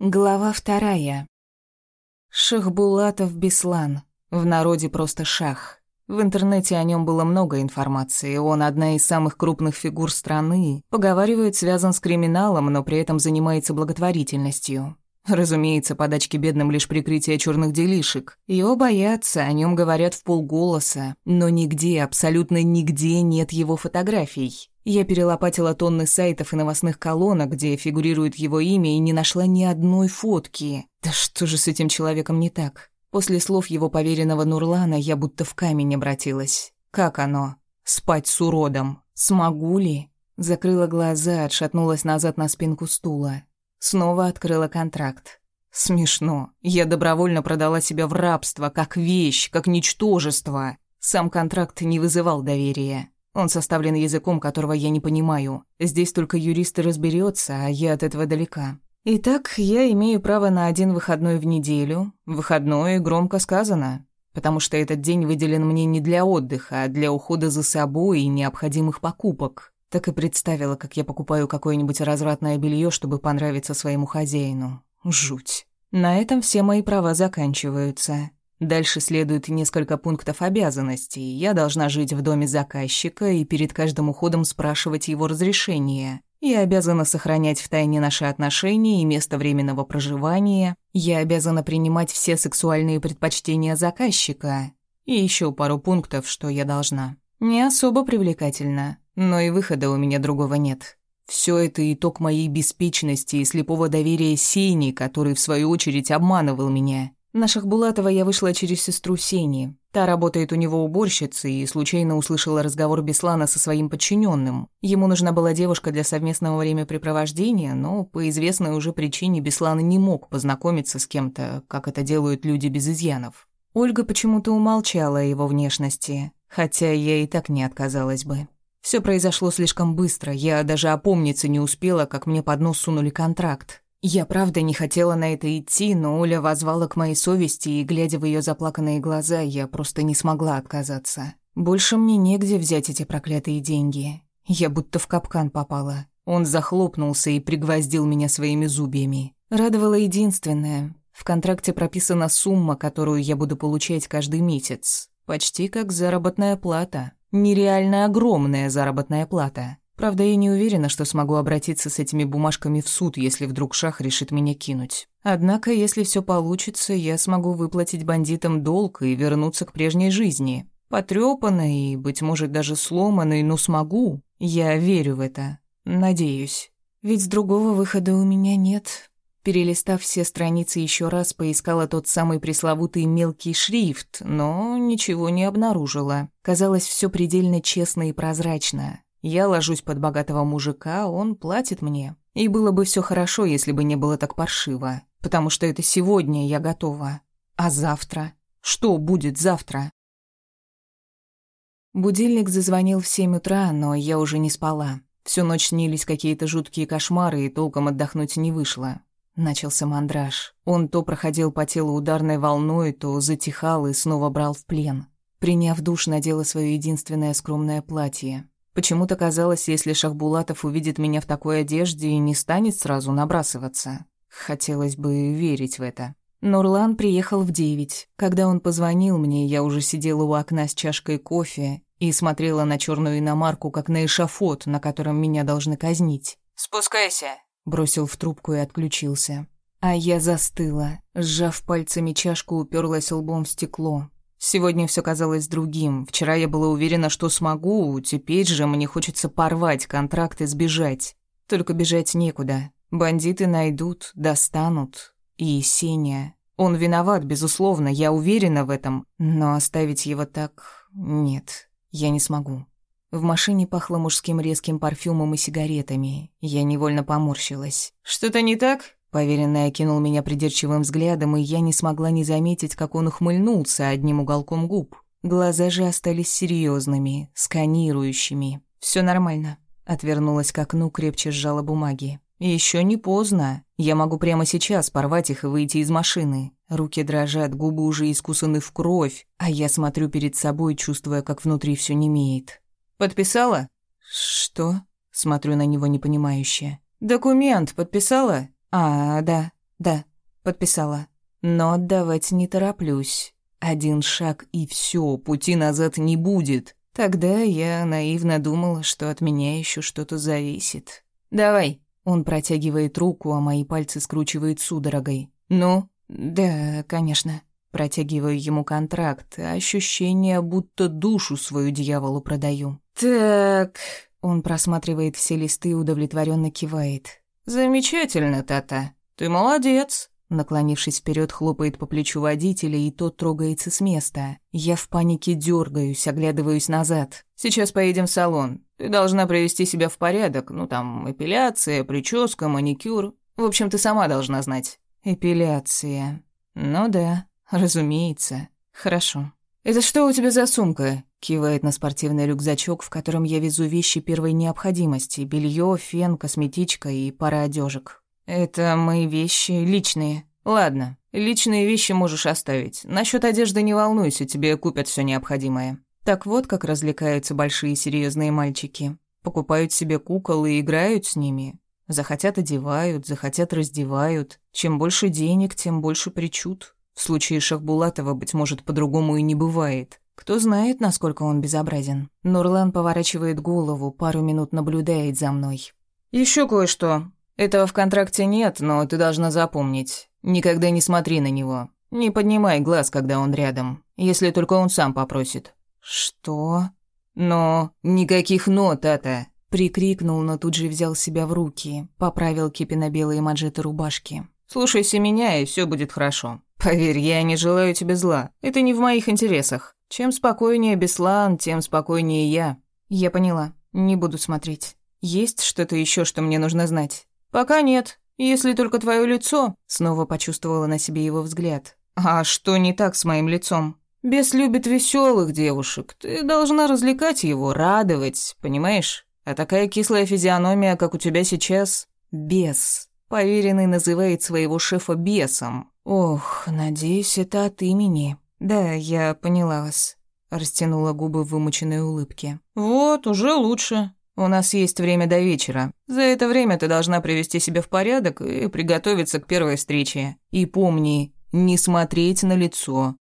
Глава вторая. Шахбулатов Беслан. В народе просто Шах. В интернете о нем было много информации. Он одна из самых крупных фигур страны. Поговаривают, связан с криминалом, но при этом занимается благотворительностью. Разумеется, подачки бедным лишь прикрытие черных делишек. Его боятся, о нем говорят в полголоса. Но нигде, абсолютно нигде нет его фотографий. Я перелопатила тонны сайтов и новостных колонок, где фигурирует его имя, и не нашла ни одной фотки. Да что же с этим человеком не так? После слов его поверенного Нурлана я будто в камень обратилась. Как оно? Спать с уродом? Смогу ли? Закрыла глаза, отшатнулась назад на спинку стула. Снова открыла контракт. Смешно. Я добровольно продала себя в рабство, как вещь, как ничтожество. Сам контракт не вызывал доверия. Он составлен языком, которого я не понимаю. Здесь только юрист разберется, а я от этого далека. Итак, я имею право на один выходной в неделю. Выходной громко сказано, потому что этот день выделен мне не для отдыха, а для ухода за собой и необходимых покупок. Так и представила, как я покупаю какое-нибудь развратное белье, чтобы понравиться своему хозяину. Жуть. На этом все мои права заканчиваются. Дальше следует несколько пунктов обязанностей. Я должна жить в доме заказчика и перед каждым уходом спрашивать его разрешение. Я обязана сохранять в тайне наши отношения и место временного проживания. Я обязана принимать все сексуальные предпочтения заказчика. И еще пару пунктов, что я должна. Не особо привлекательно, но и выхода у меня другого нет. Все это итог моей беспечности и слепого доверия Сени, который, в свою очередь, обманывал меня. На Шахбулатова я вышла через сестру Сени. Та работает у него уборщицей и случайно услышала разговор Беслана со своим подчиненным. Ему нужна была девушка для совместного времяпрепровождения, но по известной уже причине Беслан не мог познакомиться с кем-то, как это делают люди без изъянов. Ольга почему-то умолчала о его внешности, хотя я и так не отказалась бы. Все произошло слишком быстро, я даже опомниться не успела, как мне под нос сунули контракт. Я правда не хотела на это идти, но Оля возвала к моей совести, и, глядя в ее заплаканные глаза, я просто не смогла отказаться. Больше мне негде взять эти проклятые деньги. Я будто в капкан попала. Он захлопнулся и пригвоздил меня своими зубьями. Радовало единственное. В контракте прописана сумма, которую я буду получать каждый месяц. Почти как заработная плата. Нереально огромная заработная плата. Правда, я не уверена, что смогу обратиться с этими бумажками в суд, если вдруг Шах решит меня кинуть. Однако, если все получится, я смогу выплатить бандитам долг и вернуться к прежней жизни. Потрёпанной и, быть может, даже сломанной, но смогу. Я верю в это. Надеюсь. Ведь другого выхода у меня нет. Перелистав все страницы еще раз, поискала тот самый пресловутый мелкий шрифт, но ничего не обнаружила. Казалось, все предельно честно и прозрачно. Я ложусь под богатого мужика, он платит мне. И было бы все хорошо, если бы не было так паршиво. Потому что это сегодня я готова. А завтра? Что будет завтра? Будильник зазвонил в семь утра, но я уже не спала. Всю ночь снились какие-то жуткие кошмары, и толком отдохнуть не вышло. Начался мандраж. Он то проходил по телу ударной волной, то затихал и снова брал в плен. Приняв душ, надела свое единственное скромное платье. Почему-то казалось, если Шахбулатов увидит меня в такой одежде и не станет сразу набрасываться. Хотелось бы верить в это. Нурлан приехал в девять. Когда он позвонил мне, я уже сидела у окна с чашкой кофе и смотрела на черную иномарку, как на эшафот, на котором меня должны казнить. «Спускайся», — бросил в трубку и отключился. А я застыла, сжав пальцами чашку, уперлась лбом в стекло. Сегодня все казалось другим. Вчера я была уверена, что смогу, теперь же мне хочется порвать контракт и сбежать. Только бежать некуда. Бандиты найдут, достанут. И Сеня. Он виноват, безусловно, я уверена в этом. Но оставить его так... Нет, я не смогу. В машине пахло мужским резким парфюмом и сигаретами. Я невольно поморщилась. «Что-то не так?» Поверенный окинул меня придирчивым взглядом, и я не смогла не заметить, как он ухмыльнулся одним уголком губ. Глаза же остались серьезными, сканирующими. Все нормально. Отвернулась к окну, крепче сжала бумаги. Еще не поздно. Я могу прямо сейчас порвать их и выйти из машины. Руки дрожат, губы уже искусаны в кровь, а я смотрю перед собой, чувствуя, как внутри все немеет. «Подписала?» «Что?» Смотрю на него непонимающе. «Документ подписала?» «А, да». Да, подписала. Но отдавать не тороплюсь. Один шаг и все, пути назад не будет. Тогда я наивно думала, что от меня еще что-то зависит. Давай. Он протягивает руку, а мои пальцы скручивает судорогой. Ну? Да, конечно. Протягиваю ему контракт, а ощущение, будто душу свою дьяволу продаю. Так, он просматривает все листы и удовлетворенно кивает. Замечательно, Тата. Ты молодец. Наклонившись вперед, хлопает по плечу водителя, и тот трогается с места. Я в панике дергаюсь, оглядываюсь назад. «Сейчас поедем в салон. Ты должна привести себя в порядок. Ну, там, эпиляция, прическа, маникюр. В общем, ты сама должна знать». «Эпиляция. Ну да, разумеется. Хорошо». «Это что у тебя за сумка?» Кивает на спортивный рюкзачок, в котором я везу вещи первой необходимости. белье, фен, косметичка и пара одежек. «Это мои вещи личные. Ладно, личные вещи можешь оставить. Насчет одежды не волнуйся, тебе купят все необходимое». Так вот, как развлекаются большие серьезные мальчики. Покупают себе кукол и играют с ними. Захотят одевают, захотят раздевают. Чем больше денег, тем больше причуд. В случае Шахбулатова, быть может, по-другому и не бывает. Кто знает, насколько он безобразен. Нурлан поворачивает голову, пару минут наблюдает за мной. Еще кое-что. Этого в контракте нет, но ты должна запомнить. Никогда не смотри на него. Не поднимай глаз, когда он рядом, если только он сам попросит. Что? Но никаких «но», Тата. Прикрикнул, но тут же взял себя в руки, поправил кипино-белые манжеты рубашки. «Слушайся меня, и все будет хорошо. Поверь, я не желаю тебе зла. Это не в моих интересах. Чем спокойнее Беслан, тем спокойнее я». «Я поняла. Не буду смотреть. Есть что-то еще, что мне нужно знать?» «Пока нет. Если только твое лицо...» Снова почувствовала на себе его взгляд. «А что не так с моим лицом?» «Бес любит веселых девушек. Ты должна развлекать его, радовать, понимаешь? А такая кислая физиономия, как у тебя сейчас...» «Бес». Поверенный называет своего шефа бесом. «Ох, надеюсь, это от имени». «Да, я поняла вас», — растянула губы в вымученной улыбке. «Вот, уже лучше. У нас есть время до вечера. За это время ты должна привести себя в порядок и приготовиться к первой встрече. И помни, не смотреть на лицо.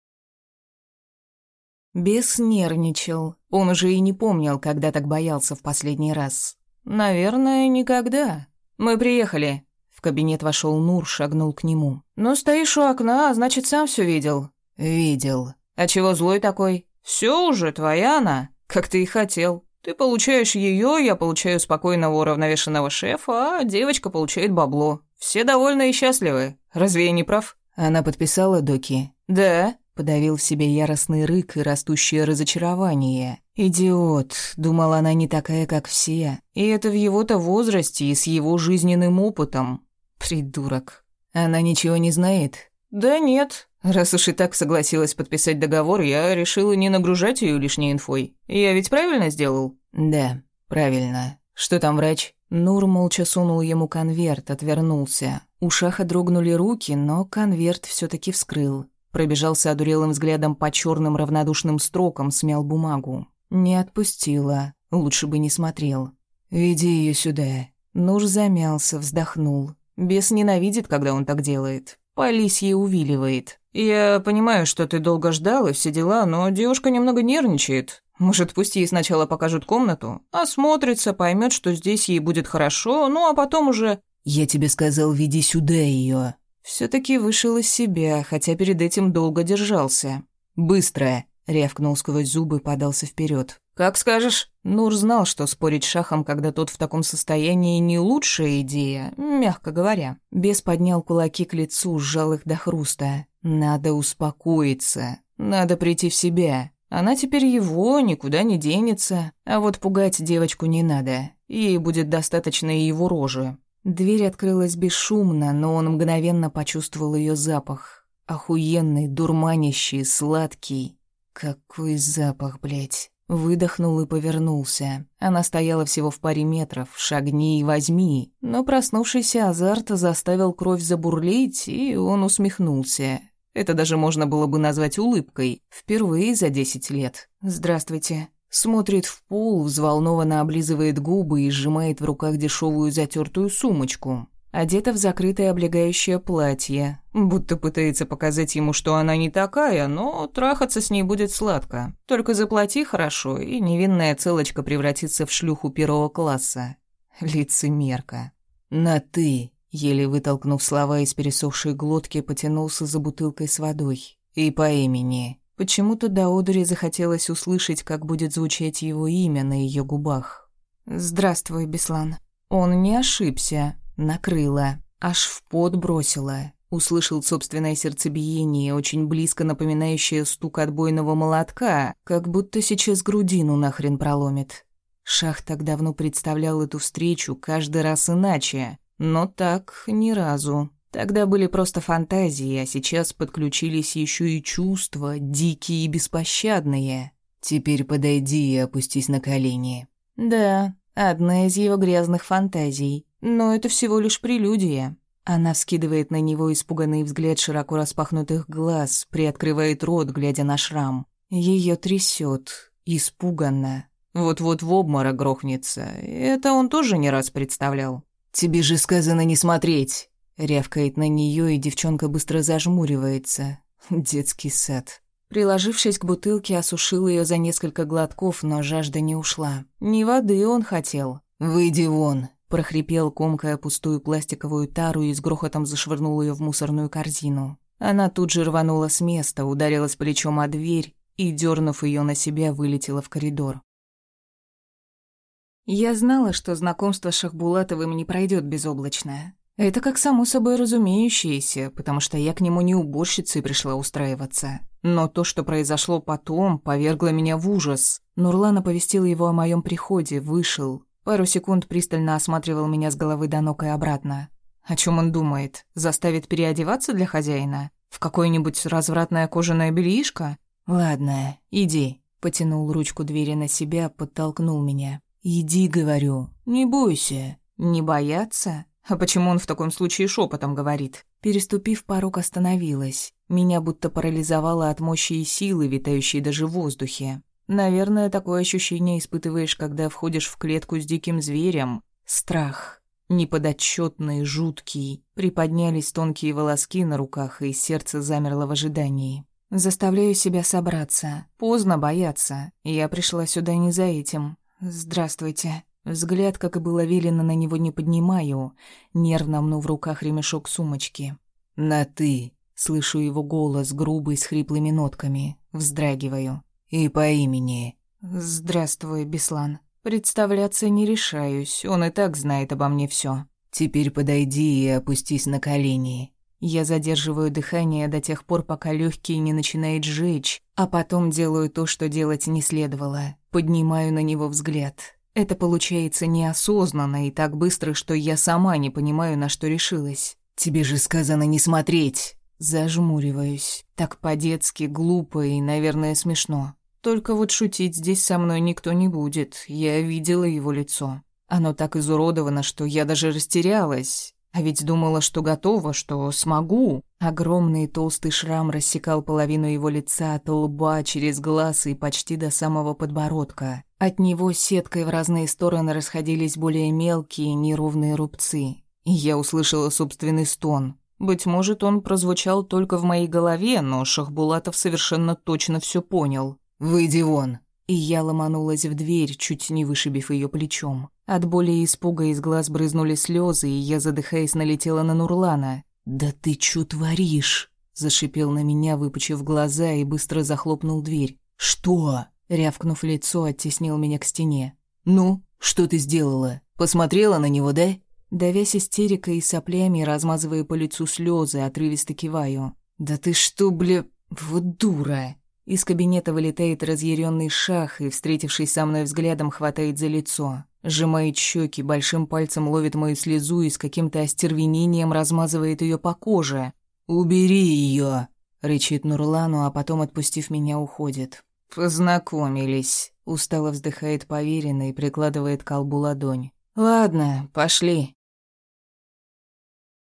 Бес нервничал. Он уже и не помнил, когда так боялся в последний раз. Наверное, никогда. Мы приехали. В кабинет вошел Нур, шагнул к нему. Ну, стоишь у окна, значит, сам все видел. Видел. А чего злой такой? Все уже, твоя она, как ты и хотел. Ты получаешь ее, я получаю спокойного уравновешенного шефа, а девочка получает бабло. Все довольны и счастливы. Разве я не прав? Она подписала доки. Да. Подавил в себе яростный рык и растущее разочарование. «Идиот!» — думала она не такая, как все. И это в его-то возрасте и с его жизненным опытом. Придурок. Она ничего не знает? Да нет. Раз уж и так согласилась подписать договор, я решила не нагружать ее лишней инфой. Я ведь правильно сделал? Да, правильно. Что там врач? Нур молча сунул ему конверт, отвернулся. У Шаха дрогнули руки, но конверт все таки вскрыл. Пробежался одурелым взглядом по черным равнодушным строкам, смял бумагу. Не отпустила. Лучше бы не смотрел. «Веди ее сюда». Нур замялся, вздохнул. Бес ненавидит, когда он так делает. По лисье увиливает. «Я понимаю, что ты долго ждал и все дела, но девушка немного нервничает. Может, пусть ей сначала покажут комнату, осмотрится, поймет, что здесь ей будет хорошо, ну а потом уже...» «Я тебе сказал, веди сюда ее. все таки вышел из себя, хотя перед этим долго держался. «Быстро!» — рявкнул сквозь зубы, подался вперед. «Как скажешь». Нур знал, что спорить с шахом, когда тот в таком состоянии, не лучшая идея, мягко говоря. Бес поднял кулаки к лицу, сжал их до хруста. «Надо успокоиться. Надо прийти в себя. Она теперь его, никуда не денется. А вот пугать девочку не надо. Ей будет достаточно и его рожи». Дверь открылась бесшумно, но он мгновенно почувствовал ее запах. Охуенный, дурманящий, сладкий. Какой запах, блядь. Выдохнул и повернулся. Она стояла всего в паре метров, шагни и возьми. Но проснувшийся азарт заставил кровь забурлить, и он усмехнулся. Это даже можно было бы назвать улыбкой. Впервые за десять лет. «Здравствуйте». Смотрит в пол, взволнованно облизывает губы и сжимает в руках дешевую затертую сумочку. Одета в закрытое облегающее платье, будто пытается показать ему, что она не такая, но трахаться с ней будет сладко. Только заплати хорошо, и невинная целочка превратится в шлюху первого класса. Лицемерка. «На «ты», еле вытолкнув слова из пересохшей глотки, потянулся за бутылкой с водой. «И по имени». Почему-то до одури захотелось услышать, как будет звучать его имя на ее губах. «Здравствуй, Беслан». Он не ошибся. Накрыло. Аж в пот бросило. Услышал собственное сердцебиение, очень близко напоминающее стук отбойного молотка, как будто сейчас грудину нахрен проломит. Шах так давно представлял эту встречу каждый раз иначе, но так ни разу. Тогда были просто фантазии, а сейчас подключились еще и чувства, дикие и беспощадные. Теперь подойди и опустись на колени. Да, одна из его грязных фантазий. Но это всего лишь прелюдия. Она вскидывает на него испуганный взгляд широко распахнутых глаз, приоткрывает рот, глядя на шрам. Ее трясет, испуганно. Вот-вот в обморок грохнется. Это он тоже не раз представлял. «Тебе же сказано не смотреть!» Рявкает на нее, и девчонка быстро зажмуривается. Детский сад. Приложившись к бутылке, осушил ее за несколько глотков, но жажда не ушла. Не воды он хотел. «Выйди вон!» Прохрипел, комкая пустую пластиковую тару и с грохотом зашвырнул ее в мусорную корзину. Она тут же рванула с места, ударилась плечом о дверь и, дернув ее на себя, вылетела в коридор. Я знала, что знакомство с Шахбулатовым не пройдет безоблачно. Это как само собой разумеющееся, потому что я к нему не уборщицей пришла устраиваться. Но то, что произошло потом, повергло меня в ужас. Нурлан оповестил его о моем приходе, вышел. Пару секунд пристально осматривал меня с головы до ног и обратно. О чем он думает? Заставит переодеваться для хозяина? В какое-нибудь развратное кожаное бельишко? Ладно, иди. Потянул ручку двери на себя, подтолкнул меня. «Иди, говорю, не бойся». «Не бояться?» А почему он в таком случае шепотом говорит? Переступив порог, остановилась. Меня будто парализовало от мощи и силы, витающей даже в воздухе. Наверное, такое ощущение испытываешь, когда входишь в клетку с диким зверем. Страх. Неподотчетный, жуткий. Приподнялись тонкие волоски на руках, и сердце замерло в ожидании. Заставляю себя собраться. Поздно бояться. Я пришла сюда не за этим. Здравствуйте. Взгляд, как и было велено, на него не поднимаю, нервно мну в руках ремешок сумочки. «На «ты», — слышу его голос, грубый, с хриплыми нотками. Вздрагиваю. «И по имени». «Здравствуй, Беслан. Представляться не решаюсь, он и так знает обо мне все. «Теперь подойди и опустись на колени». Я задерживаю дыхание до тех пор, пока легкие не начинает жечь, а потом делаю то, что делать не следовало. Поднимаю на него взгляд. Это получается неосознанно и так быстро, что я сама не понимаю, на что решилась. «Тебе же сказано не смотреть!» Зажмуриваюсь. Так по-детски, глупо и, наверное, смешно. Только вот шутить здесь со мной никто не будет. Я видела его лицо. Оно так изуродовано, что я даже растерялась. А ведь думала, что готова, что смогу. Огромный толстый шрам рассекал половину его лица от лба через глаз и почти до самого подбородка. От него сеткой в разные стороны расходились более мелкие, неровные рубцы. И я услышала собственный стон. Быть может, он прозвучал только в моей голове, но Шахбулатов совершенно точно все понял. «Выйди вон!» И я ломанулась в дверь, чуть не вышибив ее плечом. От боли и испуга из глаз брызнули слезы, и я, задыхаясь, налетела на Нурлана. «Да ты чё творишь?» Зашипел на меня, выпучив глаза, и быстро захлопнул дверь. «Что?» Рявкнув лицо, оттеснил меня к стене. «Ну, что ты сделала? Посмотрела на него, да?» Давясь истерикой и соплями, размазывая по лицу слезы, отрывисто киваю. «Да ты что, бля... Вот дура!» Из кабинета вылетает разъяренный шах и, встретившись со мной взглядом, хватает за лицо. Сжимает щеки, большим пальцем ловит мою слезу и с каким-то остервенением размазывает ее по коже. «Убери ее!» — рычит Нурлану, а потом, отпустив меня, уходит. «Познакомились», — устало вздыхает поверенный и прикладывает к колбу ладонь. «Ладно, пошли».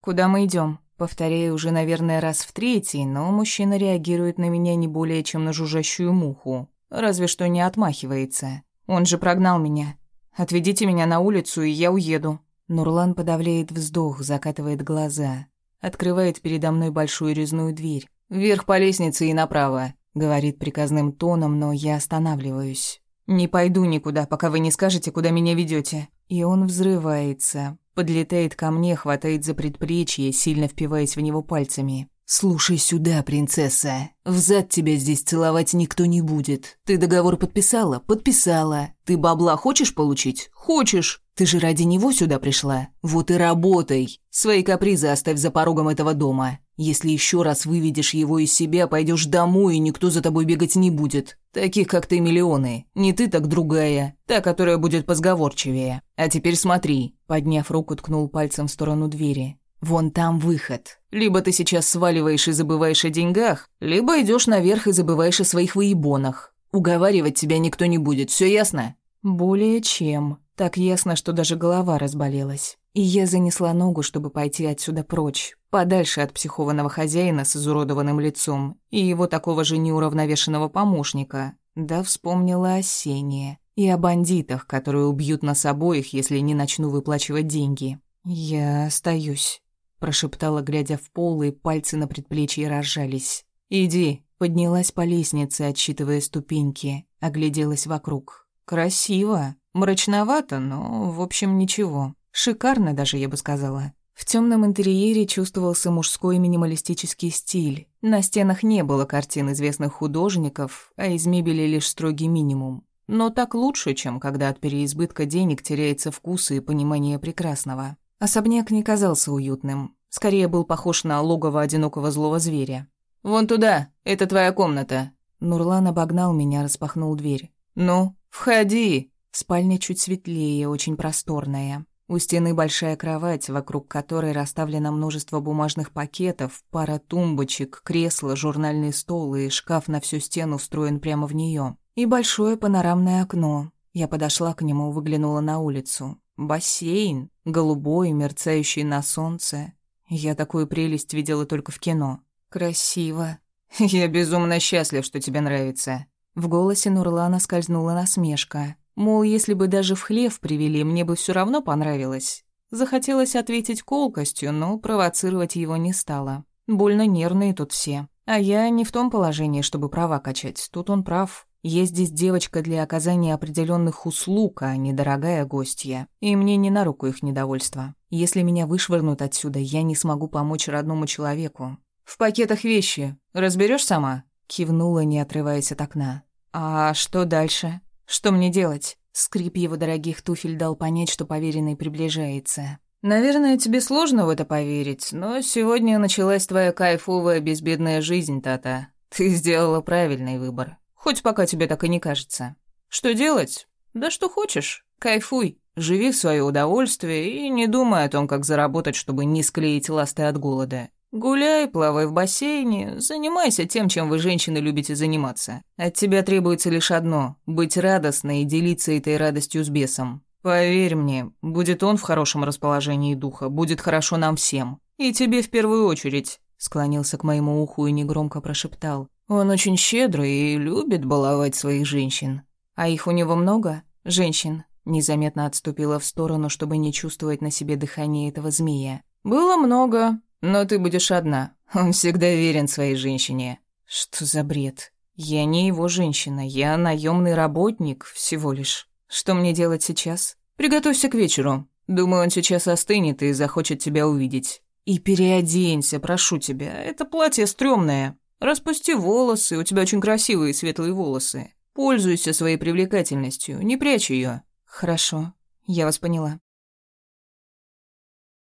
«Куда мы идем? Повторяю уже, наверное, раз в третий, но мужчина реагирует на меня не более, чем на жужжащую муху. Разве что не отмахивается. Он же прогнал меня. Отведите меня на улицу, и я уеду. Нурлан подавляет вздох, закатывает глаза. Открывает передо мной большую резную дверь. «Вверх по лестнице и направо», — говорит приказным тоном, но я останавливаюсь. «Не пойду никуда, пока вы не скажете, куда меня ведете. И он взрывается, подлетает ко мне, хватает за предплечье, сильно впиваясь в него пальцами. «Слушай сюда, принцесса. Взад тебя здесь целовать никто не будет. Ты договор подписала? Подписала. Ты бабла хочешь получить? Хочешь. Ты же ради него сюда пришла. Вот и работай. Свои капризы оставь за порогом этого дома. Если еще раз выведешь его из себя, пойдешь домой, и никто за тобой бегать не будет. Таких, как ты, миллионы. Не ты, так другая. Та, которая будет позговорчивее. А теперь смотри». Подняв руку, ткнул пальцем в сторону двери. Вон там выход. Либо ты сейчас сваливаешь и забываешь о деньгах, либо идешь наверх и забываешь о своих выебонах. Уговаривать тебя никто не будет, все ясно? Более чем. Так ясно, что даже голова разболелась. И я занесла ногу, чтобы пойти отсюда прочь, подальше от психованного хозяина с изуродованным лицом и его такого же неуравновешенного помощника. Да вспомнила о Сене и о бандитах, которые убьют нас обоих, если не начну выплачивать деньги. Я остаюсь прошептала, глядя в пол, и пальцы на предплечье разжались. «Иди», поднялась по лестнице, отсчитывая ступеньки, огляделась вокруг. «Красиво, мрачновато, но, в общем, ничего. Шикарно даже, я бы сказала». В темном интерьере чувствовался мужской минималистический стиль. На стенах не было картин известных художников, а из мебели лишь строгий минимум. Но так лучше, чем когда от переизбытка денег теряется вкус и понимание прекрасного. Особняк не казался уютным. Скорее был похож на логово одинокого злого зверя. «Вон туда, это твоя комната». Нурлан обогнал меня, распахнул дверь. «Ну, входи». Спальня чуть светлее, очень просторная. У стены большая кровать, вокруг которой расставлено множество бумажных пакетов, пара тумбочек, кресло, журнальный стол и шкаф на всю стену встроен прямо в нее. И большое панорамное окно. Я подошла к нему, выглянула на улицу. Бассейн, голубой, мерцающий на солнце. Я такую прелесть видела только в кино. Красиво. Я безумно счастлив, что тебе нравится. В голосе Нурлана скользнула насмешка. Мол, если бы даже в хлев привели, мне бы все равно понравилось. Захотелось ответить колкостью, но провоцировать его не стало. Больно нервные тут все. А я не в том положении, чтобы права качать. Тут он прав. Я здесь девочка для оказания определенных услуг, а не дорогая гостья. И мне не на руку их недовольство. Если меня вышвырнут отсюда, я не смогу помочь родному человеку. В пакетах вещи. Разберешь сама? Кивнула, не отрываясь от окна. А что дальше? Что мне делать? Скрип его дорогих туфель дал понять, что поверенный приближается. «Наверное, тебе сложно в это поверить, но сегодня началась твоя кайфовая безбедная жизнь, Тата. Ты сделала правильный выбор. Хоть пока тебе так и не кажется. Что делать? Да что хочешь. Кайфуй. Живи в свое удовольствие и не думай о том, как заработать, чтобы не склеить ласты от голода. Гуляй, плавай в бассейне, занимайся тем, чем вы, женщины, любите заниматься. От тебя требуется лишь одно — быть радостной и делиться этой радостью с бесом. Поверь мне, будет он в хорошем расположении духа, будет хорошо нам всем. И тебе в первую очередь. Склонился к моему уху и негромко прошептал. Он очень щедрый и любит баловать своих женщин. А их у него много? Женщин. Незаметно отступила в сторону, чтобы не чувствовать на себе дыхание этого змея. Было много, но ты будешь одна. Он всегда верен своей женщине. Что за бред? Я не его женщина, я наемный работник всего лишь. Что мне делать сейчас? Приготовься к вечеру. Думаю, он сейчас остынет и захочет тебя увидеть. И переоденься, прошу тебя. Это платье стрёмное. Распусти волосы, у тебя очень красивые светлые волосы. Пользуйся своей привлекательностью, не прячь ее. Хорошо, я вас поняла.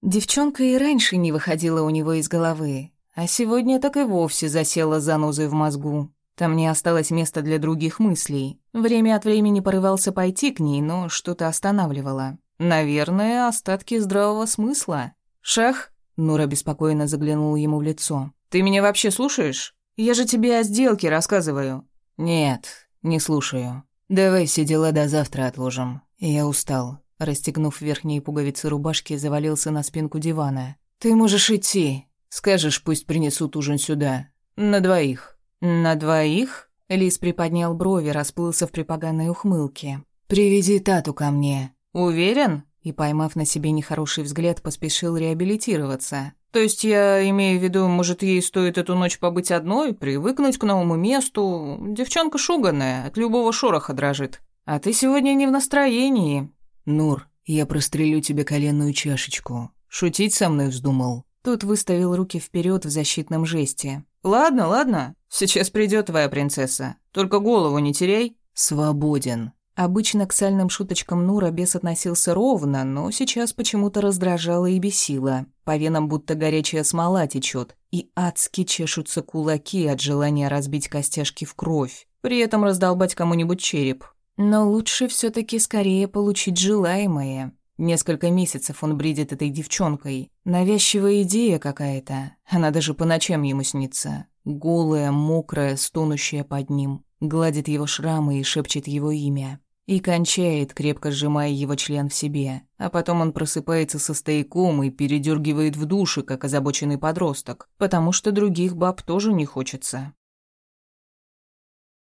Девчонка и раньше не выходила у него из головы, а сегодня так и вовсе засела занозой в мозгу. Там не осталось места для других мыслей. Время от времени порывался пойти к ней, но что-то останавливало. Наверное, остатки здравого смысла. «Шах?» — Нура беспокойно заглянула ему в лицо. «Ты меня вообще слушаешь?» Я же тебе о сделке рассказываю». «Нет, не слушаю. Давай все дела до завтра отложим. Я устал». Расстегнув верхние пуговицы рубашки, завалился на спинку дивана. «Ты можешь идти. Скажешь, пусть принесут ужин сюда. На двоих». «На двоих?» Лис приподнял брови, расплылся в припоганной ухмылке. «Приведи Тату ко мне». «Уверен?» и, поймав на себе нехороший взгляд, поспешил реабилитироваться. То есть я имею в виду, может, ей стоит эту ночь побыть одной, привыкнуть к новому месту. Девчонка шуганная, от любого шороха дрожит. А ты сегодня не в настроении. Нур, я прострелю тебе коленную чашечку. Шутить со мной вздумал. Тут выставил руки вперед в защитном жесте. Ладно, ладно. Сейчас придет твоя принцесса. Только голову не теряй. Свободен. Обычно к сальным шуточкам Нура бес относился ровно, но сейчас почему-то раздражало и бесило. По венам будто горячая смола течет, и адски чешутся кулаки от желания разбить костяшки в кровь, при этом раздолбать кому-нибудь череп. Но лучше все таки скорее получить желаемое. Несколько месяцев он бредит этой девчонкой. Навязчивая идея какая-то. Она даже по ночам ему снится. Голая, мокрая, стонущая под ним. Гладит его шрамы и шепчет его имя. И кончает, крепко сжимая его член в себе. А потом он просыпается со стояком и передергивает в душе, как озабоченный подросток, потому что других баб тоже не хочется.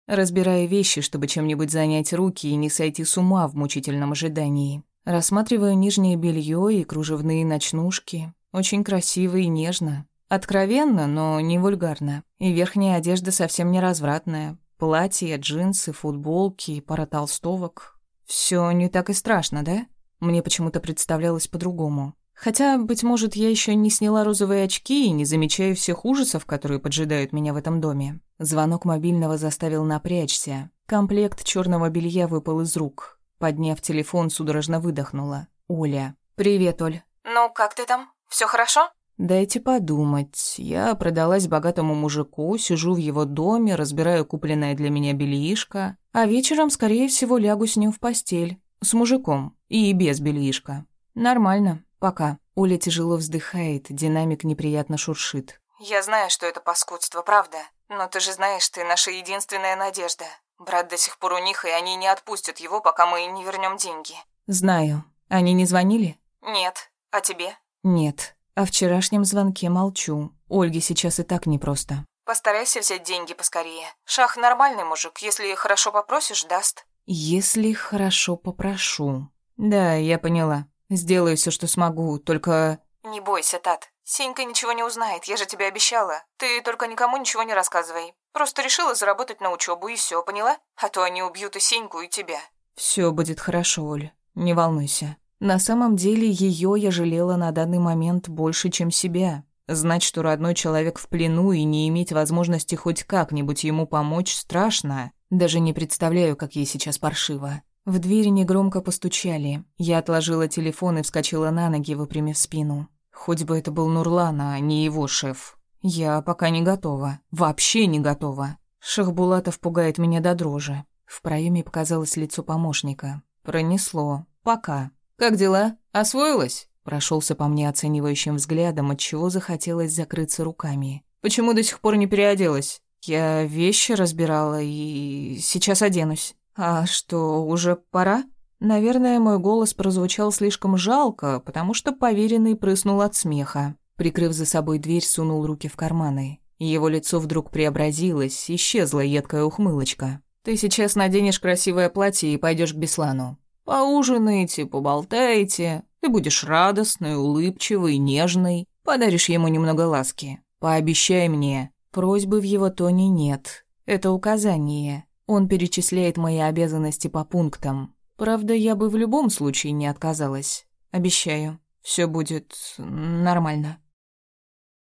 Разбирая вещи, чтобы чем-нибудь занять руки и не сойти с ума в мучительном ожидании. Рассматриваю нижнее белье и кружевные ночнушки. Очень красиво и нежно. Откровенно, но не вульгарно. И верхняя одежда совсем не развратная. Платья, джинсы, футболки, пара толстовок. Все не так и страшно, да? Мне почему-то представлялось по-другому. Хотя, быть может, я еще не сняла розовые очки и не замечаю всех ужасов, которые поджидают меня в этом доме. Звонок мобильного заставил напрячься. Комплект черного белья выпал из рук. Подняв телефон, судорожно выдохнула. Оля. «Привет, Оль». «Ну, как ты там? Все хорошо?» «Дайте подумать. Я продалась богатому мужику, сижу в его доме, разбираю купленное для меня бельишко, а вечером, скорее всего, лягу с ним в постель. С мужиком. И без бельишка. Нормально. Пока». Оля тяжело вздыхает, динамик неприятно шуршит. «Я знаю, что это паскудство, правда. Но ты же знаешь, ты наша единственная надежда. Брат до сих пор у них, и они не отпустят его, пока мы не вернем деньги». «Знаю. Они не звонили?» «Нет. А тебе?» «Нет. О вчерашнем звонке молчу. Ольге сейчас и так непросто. Постарайся взять деньги поскорее. Шах нормальный мужик, если хорошо попросишь, даст. Если хорошо попрошу. Да, я поняла. Сделаю все, что смогу, только... Не бойся, Тат. Сенька ничего не узнает, я же тебе обещала. Ты только никому ничего не рассказывай. Просто решила заработать на учебу и все, поняла? А то они убьют и Сеньку, и тебя. Все будет хорошо, Оль. Не волнуйся. На самом деле ее я жалела на данный момент больше, чем себя. Знать, что родной человек в плену и не иметь возможности хоть как-нибудь ему помочь, страшно. Даже не представляю, как ей сейчас паршиво. В двери негромко постучали. Я отложила телефон и вскочила на ноги, выпрямив спину. Хоть бы это был Нурлан, а не его шеф. Я пока не готова. Вообще не готова. Шахбулатов пугает меня до дрожи. В проеме показалось лицо помощника. Пронесло. Пока. «Как дела? Освоилась?» Прошелся по мне оценивающим взглядом, от чего захотелось закрыться руками. «Почему до сих пор не переоделась?» «Я вещи разбирала и сейчас оденусь». «А что, уже пора?» Наверное, мой голос прозвучал слишком жалко, потому что поверенный прыснул от смеха. Прикрыв за собой дверь, сунул руки в карманы. Его лицо вдруг преобразилось, исчезла едкая ухмылочка. «Ты сейчас наденешь красивое платье и пойдешь к Беслану. Поужинаете, поболтаете, ты будешь радостной, улыбчивой, нежной, подаришь ему немного ласки. Пообещай мне. Просьбы в его тоне нет. Это указание. Он перечисляет мои обязанности по пунктам. Правда, я бы в любом случае не отказалась. Обещаю, все будет нормально.